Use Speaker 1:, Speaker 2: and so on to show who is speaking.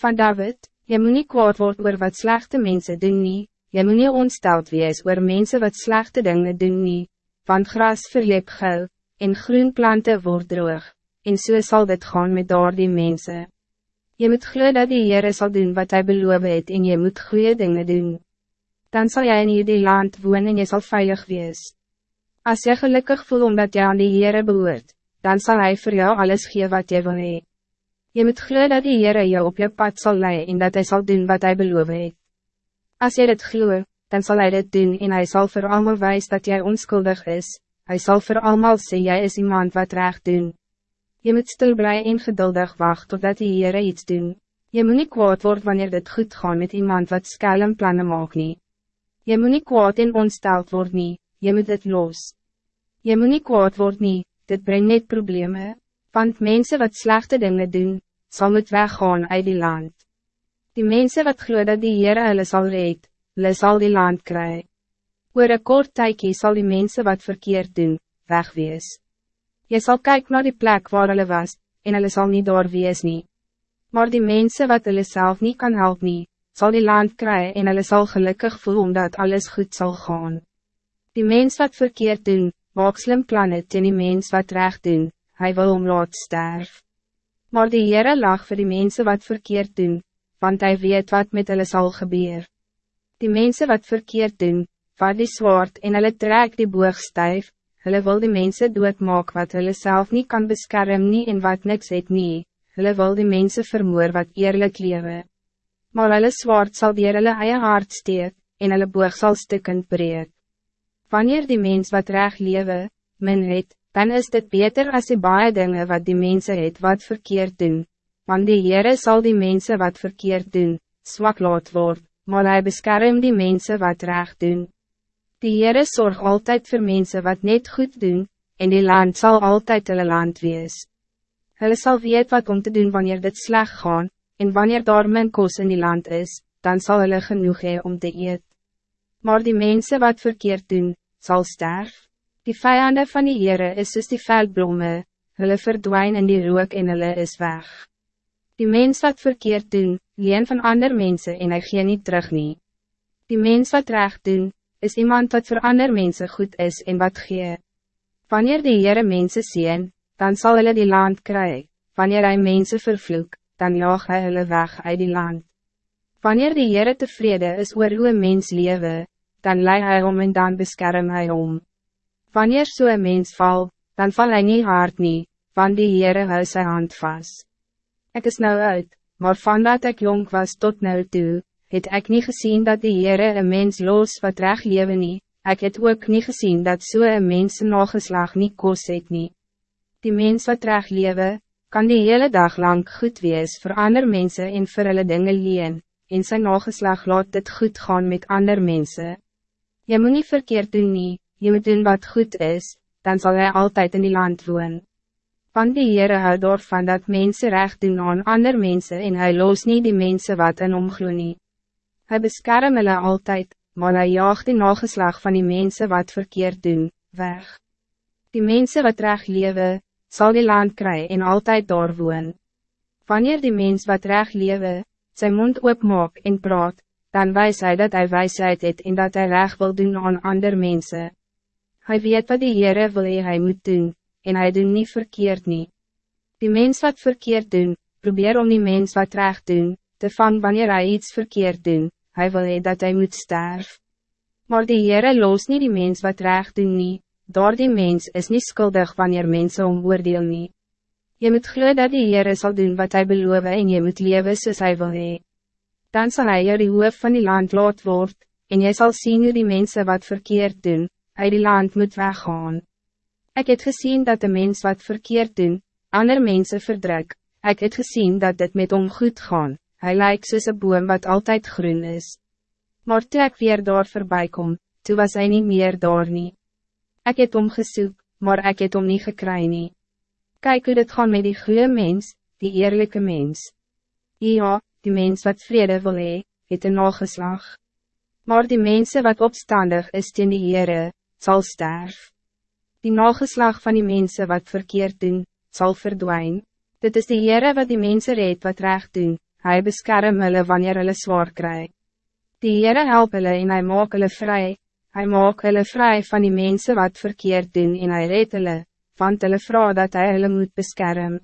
Speaker 1: Van David, je moet niet kwaad worden oor wat slechte mensen doen nie, je moet niet ontsteld wees oor mensen wat slechte dingen doen nie, want gras verleep gul, en groen planten word droog, en so sal dit gaan met daar die mense. Je moet glo dat die Heere sal doen wat hij beloof het en je moet goede dingen doen. Dan zal jij in hierdie land woon en je zal veilig wees. Als je gelukkig voelt omdat je aan die Heere behoort, dan zal hij voor jou alles geven wat je wil hee. Je moet glo dat die Heere jou op je pad zal leiden en dat hij zal doen wat hij beloof het. Als je dit glo, dan zal hij dit doen en hij zal voor allemaal wijs dat jij onschuldig is. Hij zal voor allemaal sê jij is iemand wat recht doen. Je moet stil blij en geduldig wachten totdat die Heere iets doen. Je moet niet kwaad worden wanneer dit goed gaat met iemand wat skelm plannen maak nie. Je moet niet kwaad en ontsteld worden je moet het los. Je moet niet kwaad worden nie, dit brengt net problemen, want mensen wat slechte dingen doen, zal moet weggaan uit die land. Die mensen wat glo dat die Heere hulle sal red, hulle sal die land kry. Oor een kort tykie sal die mensen wat verkeerd doen, wegwees. Je zal kijken naar die plek waar hulle was, en hulle sal nie daar wees nie. Maar die mensen wat hulle self niet kan helpen, nie, sal die land kry en hulle sal gelukkig voel omdat alles goed zal gaan. Die mens wat verkeerd doen, maak slim plannen ten die mens wat recht doen, hij wil om laat sterf. Maar die Heere lag voor die mensen wat verkeerd doen, want hij weet wat met hulle zal gebeuren. Die mensen wat verkeerd doen, vat die zwaard en hulle trek die boog stijf, hulle wil die mensen doodmaak wat hulle self niet kan beschermen nie en wat niks het nie, hulle wil die mensen vermoor wat eerlijk lewe. Maar hulle zwaard zal dier hulle eie hart steek, en hulle boog sal stukkend breek. Wanneer die mens wat reg lewe, min het, dan is dit beter als die baie dinge wat die mensen het wat verkeerd doen, want die Heere zal die mensen wat verkeerd doen, zwak laat word, maar hij beschermt die mensen wat recht doen. Die Heere zorg altijd voor mensen wat niet goed doen, en die land zal altijd hulle land wees. Hulle sal weet wat om te doen wanneer dit slecht gaan, en wanneer daar min kos in die land is, dan zal hulle genoeg hee om te eet. Maar die mensen wat verkeerd doen, zal sterven. Die vijanden van die Heere is soos die veldblomme, hulle verdwijn in die rook en hulle is weg. Die mens wat verkeerd doen, leen van ander mensen en hy gee niet terug nie. Die mens wat recht doen, is iemand wat voor ander mensen goed is en wat gee. Wanneer die Heere mensen zien, dan zal hulle die land krijgen. Wanneer hij mensen vervloek, dan jaag hy hulle weg uit die land. Wanneer die Heere tevreden is oor hoe mens lewe, dan lei hy om en dan beskerm hy om. Wanneer so een mens val, dan val hij niet hard nie, want die Heere hou sy hand vast. Ik is nou uit, maar van dat ik jong was tot nou toe, het ik niet gezien dat die Heere een mens los wat recht lewe nie, ek het ook niet gezien dat so een mens nageslag nie kos het nie. Die mens wat recht lewe, kan die hele dag lang goed wees voor ander mensen en vir hulle dinge leen, en sy nageslag laat dit goed gaan met ander mensen. Je moet niet verkeerd doen nie, je moet doen wat goed is, dan zal hij altijd in die land woon. Van die Heere hou daarvan dat mensen recht doen aan ander mensen en hij los niet die mensen wat in omgloe nie. Hy beskerm hulle altyd, maar hij jaagt die nageslag van die mensen wat verkeerd doen, weg. Die mensen wat recht lewe, zal die land krijgen en altijd daar woon. Wanneer die mens wat recht lewe, zijn mond oopmaak en praat, dan wijs hij dat hij wijsheid het en dat hij recht wil doen aan ander mensen. Hij weet wat die Heere wil hy moet doen, en hij doen niet verkeerd nie. Die mens wat verkeerd doen, probeer om die mens wat recht doen, te vang wanneer hij iets verkeerd doen, hij wil hy dat hij moet sterven. Maar die Heere los niet die mens wat recht doen nie, door die mens is niet schuldig wanneer mensen omoordeel nie. Je moet glo dat die Heere zal doen wat hij beloof en je moet leven soos hy wil hee. Dan zal hij jou die hoof van die land laat word, en jy zal zien hoe die mensen wat verkeerd doen, uit die land moet weggaan. Ik het gezien dat de mens wat verkeerd doen, ander mensen verdruk, ik het gezien dat dit met hom goed gaan, hij lijkt soos een boom wat altijd groen is. Maar toe ek weer daar voorbij kom, toe was hij niet meer daar nie. Ik het hom gesoek, maar ik het hom niet gekry nie. Kijk hoe dit gaan met die goede mens, die eerlijke mens. Ja, die mens wat vrede wil hee, het een nageslag. Maar die mensen wat opstandig is teen die Heere, zal sterf. Die nageslag van die mensen wat verkeerd doen, zal verdwijnen. Dit is de Heere wat die mensen reed wat recht doen, hij beskerm hulle wanneer hulle zwaar kry. Die Heere help hulle en hy maak hulle vry, hy maak hulle vry van die mensen wat verkeerd doen en hy red hulle, want hulle vraag dat hij hulle moet beskerm.